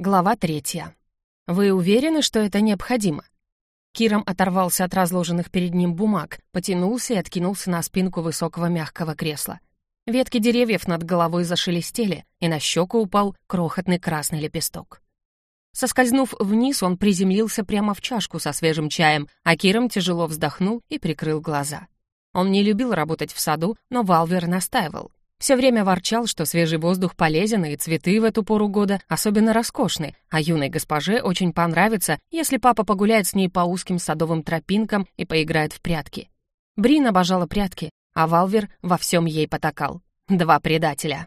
Глава третья. «Вы уверены, что это необходимо?» Киром оторвался от разложенных перед ним бумаг, потянулся и откинулся на спинку высокого мягкого кресла. Ветки деревьев над головой зашелестели, и на щеку упал крохотный красный лепесток. Соскользнув вниз, он приземлился прямо в чашку со свежим чаем, а Киром тяжело вздохнул и прикрыл глаза. Он не любил работать в саду, но Валвер настаивал. Все время ворчал, что свежий воздух полезен, и цветы в эту пору года особенно роскошны, а юной госпоже очень понравится, если папа погуляет с ней по узким садовым тропинкам и поиграет в прятки. Брин обожала прятки, а Валвер во всем ей потакал. Два предателя.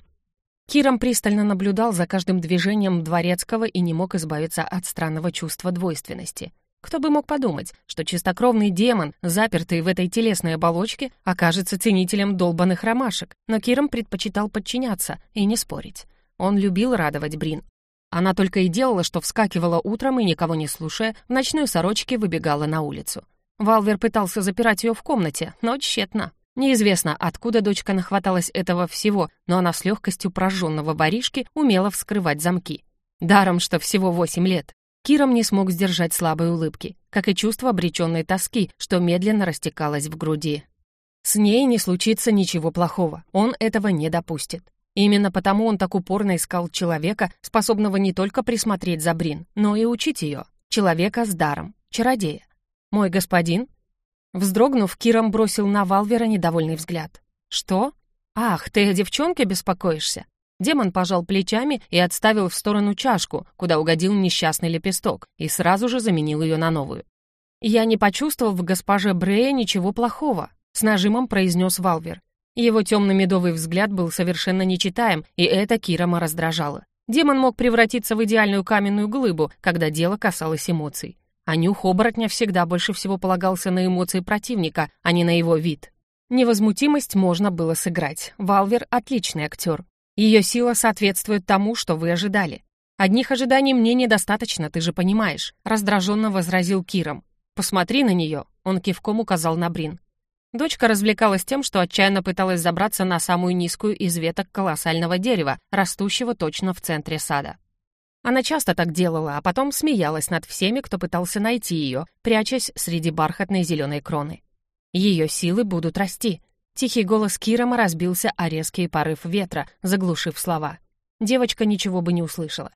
Киром пристально наблюдал за каждым движением дворецкого и не мог избавиться от странного чувства двойственности. Кто бы мог подумать, что чистокровный демон, запертый в этой телесной оболочке, окажется ценителем долбанных ромашек, но Киром предпочитал подчиняться и не спорить. Он любил радовать Брин. Она только и делала, что вскакивала утром и, никого не слушая, в ночной сорочке выбегала на улицу. Валвер пытался запирать ее в комнате, но тщетно. Неизвестно, откуда дочка нахваталась этого всего, но она с легкостью прожженного воришки умела вскрывать замки. Даром, что всего восемь лет. Киром не смог сдержать слабой улыбки, как и чувство обреченной тоски, что медленно растекалось в груди. С ней не случится ничего плохого, он этого не допустит. Именно потому он так упорно искал человека, способного не только присмотреть за Брин, но и учить ее. Человека с даром, чародея. «Мой господин?» Вздрогнув, Киром бросил на Валвера недовольный взгляд. «Что? Ах, ты о девчонке беспокоишься? Демон пожал плечами и отставил в сторону чашку, куда угодил несчастный лепесток, и сразу же заменил ее на новую. «Я не почувствовал в госпоже Брея ничего плохого», — с нажимом произнес Валвер. Его темно-медовый взгляд был совершенно нечитаем, и это Кирома раздражало. Демон мог превратиться в идеальную каменную глыбу, когда дело касалось эмоций. А нюх оборотня всегда больше всего полагался на эмоции противника, а не на его вид. Невозмутимость можно было сыграть. Валвер — отличный актер. Ее сила соответствует тому, что вы ожидали. Одних ожиданий мне недостаточно, ты же понимаешь», — раздраженно возразил Киром. «Посмотри на нее», — он кивком указал на Брин. Дочка развлекалась тем, что отчаянно пыталась забраться на самую низкую из веток колоссального дерева, растущего точно в центре сада. Она часто так делала, а потом смеялась над всеми, кто пытался найти ее, прячась среди бархатной зеленой кроны. Ее силы будут расти, Тихий голос Кирома разбился о резкий порыв ветра, заглушив слова. Девочка ничего бы не услышала.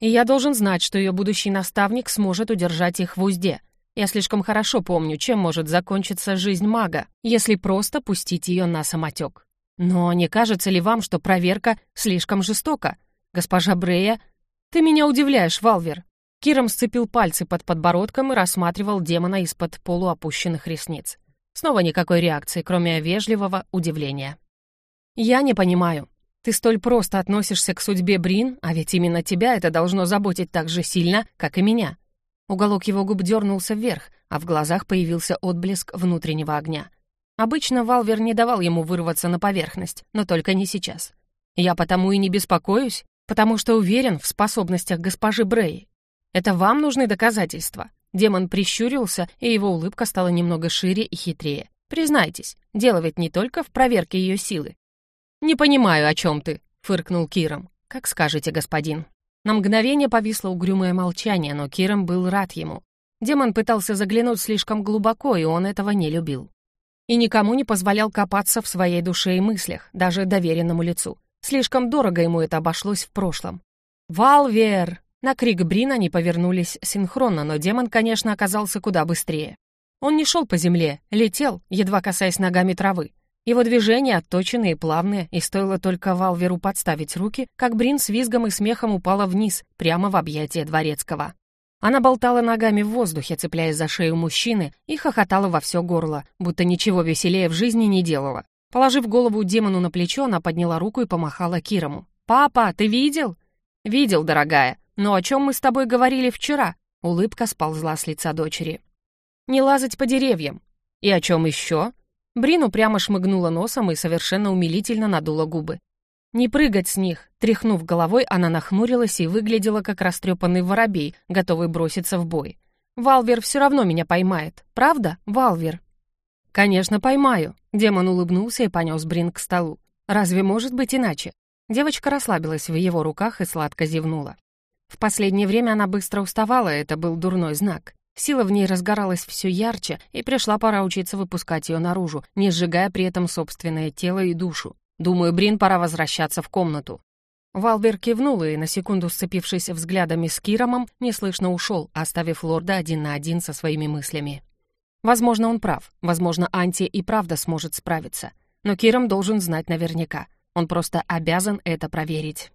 И я должен знать, что ее будущий наставник сможет удержать их в узде. Я слишком хорошо помню, чем может закончиться жизнь мага, если просто пустить ее на самотек. Но не кажется ли вам, что проверка слишком жестока? Госпожа Брея, ты меня удивляешь, Валвер. Киром сцепил пальцы под подбородком и рассматривал демона из-под полуопущенных ресниц. Снова никакой реакции, кроме вежливого удивления. «Я не понимаю. Ты столь просто относишься к судьбе Брин, а ведь именно тебя это должно заботить так же сильно, как и меня». Уголок его губ дернулся вверх, а в глазах появился отблеск внутреннего огня. Обычно Валвер не давал ему вырваться на поверхность, но только не сейчас. Я потому и не беспокоюсь, потому что уверен в способностях госпожи Брей. Это вам нужны доказательства. Демон прищурился, и его улыбка стала немного шире и хитрее. «Признайтесь, дело ведь не только в проверке ее силы». «Не понимаю, о чем ты», — фыркнул Киром. «Как скажете, господин». На мгновение повисло угрюмое молчание, но Киром был рад ему. Демон пытался заглянуть слишком глубоко, и он этого не любил. И никому не позволял копаться в своей душе и мыслях, даже доверенному лицу. Слишком дорого ему это обошлось в прошлом. «Валвер!» На крик Брин они повернулись синхронно, но демон, конечно, оказался куда быстрее. Он не шел по земле, летел, едва касаясь ногами травы. Его движения отточенные и плавные, и стоило только Валверу подставить руки, как Брин с визгом и смехом упала вниз, прямо в объятия Дворецкого. Она болтала ногами в воздухе, цепляясь за шею мужчины, и хохотала во все горло, будто ничего веселее в жизни не делала. Положив голову демону на плечо, она подняла руку и помахала Кирому. «Папа, ты видел?» «Видел, дорогая. «Но о чем мы с тобой говорили вчера?» Улыбка сползла с лица дочери. «Не лазать по деревьям. И о чем еще?» Брину прямо шмыгнула носом и совершенно умилительно надула губы. «Не прыгать с них!» Тряхнув головой, она нахмурилась и выглядела как растрепанный воробей, готовый броситься в бой. «Валвер все равно меня поймает. Правда, Валвер?» «Конечно, поймаю», — демон улыбнулся и понес Брин к столу. «Разве может быть иначе?» Девочка расслабилась в его руках и сладко зевнула. В последнее время она быстро уставала, это был дурной знак. Сила в ней разгоралась все ярче, и пришла пора учиться выпускать ее наружу, не сжигая при этом собственное тело и душу. Думаю, Брин, пора возвращаться в комнату. Валбер кивнул и, на секунду сцепившись взглядами с Киромом, неслышно ушел, оставив лорда один на один со своими мыслями. Возможно, он прав. Возможно, Анти и правда сможет справиться. Но Киром должен знать наверняка. Он просто обязан это проверить.